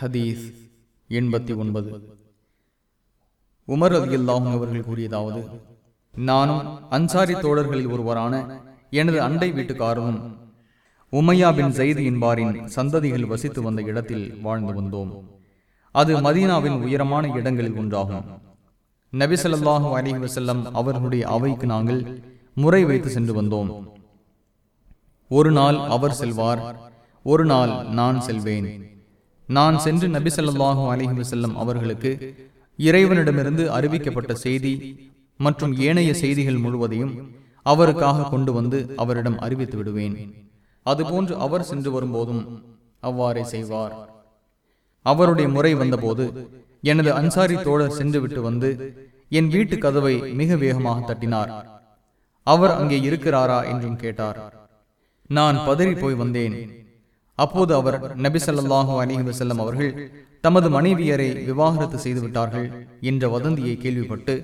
ஹதீஸ் எண்பத்தி ஒன்பது. உமர் அலியல்லாஹும் அவர்கள் கூறியதாவது நானும் அன்சாரி தோழர்களில் ஒருவரான எனது அண்டை வீட்டுக்காரரும் உமையா பின் ஜெயித் என்பாரின் சந்ததிகள் வசித்து வந்த இடத்தில் வாழ்ந்து வந்தோம். அது மதீனாவின் உயரமான இடங்களில் ஒன்றாகும். நபிசல்லாஹு அலி வசல்லம் அவர்களுடைய அவைக்கு நாங்கள் முறை வைத்து சென்று வந்தோம். ஒரு நாள் அவர் செல்வார் ஒரு நாள் நான் செல்வேன். நான் சென்று நபி ஸல்லல்லாஹு அலைஹி வஸல்லம் அவர்களுக்கு இறைவனிடமிருந்து அறிவிக்கப்பட்ட செய்தி மற்றும் ஏனைய செய்திகள் முழுவதையும் அவருக்காக கொண்டு வந்து அவரிடம் அறிவித்து விடுவேன். அதுபோன்று அவர் சென்று வரும்போதும் அவ்வாறே செய்வார். அவருடைய முறை வந்தபோது எனது அன்சாரி தோழர் சென்றுவிட்டு வந்து என் வீட்டு கதவை மிக வேகமாக தட்டினார். அவர் அங்கே இருக்கிறாரா என்றும் கேட்டார். நான் பதறி போய் வந்தேன். அப்போது அவர் நபி ஸல்லல்லாஹு அலிஹி வசல்லம் அவர்கள் தமது மனைவியரை விவாகரத்து செய்துவிட்டார்கள் என்ற வதந்தியை கேள்விப்பட்டு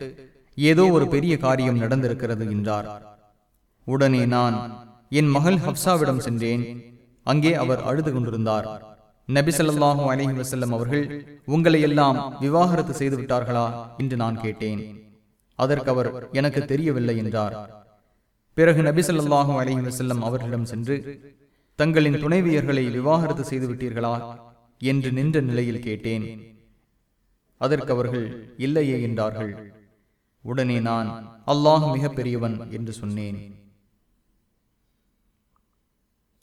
ஏதோ ஒரு பெரிய காரியம் நடந்திருக்கிறது என்றார். உடனே நான் என் மகள் ஹப்சாவிடம் சென்றேன். அங்கே அவர் அழுது கொண்டிருந்தார். நபி ஸல்லல்லாஹு அலிஹி வசல்லம் அவர்கள் உங்களை எல்லாம் விவாகரத்து செய்து விட்டார்களா? என்று நான் கேட்டேன். அதற்கு அவர் எனக்கு தெரியவில்லை என்றார். பிறகு நபி ஸல்லல்லாஹு அலைஹி வசல்லம் அவர்களிடம் சென்று தங்களின் துணைவியர்களை விவாகரத்து செய்துவிட்டீர்களா என்று நின்ற நிலையில் கேட்டேன். அதற்கு அவர்கள் இல்லையே என்றார்கள். உடனே நான் அல்லாஹ் மிக பெரியவன் என்று சொன்னேன்.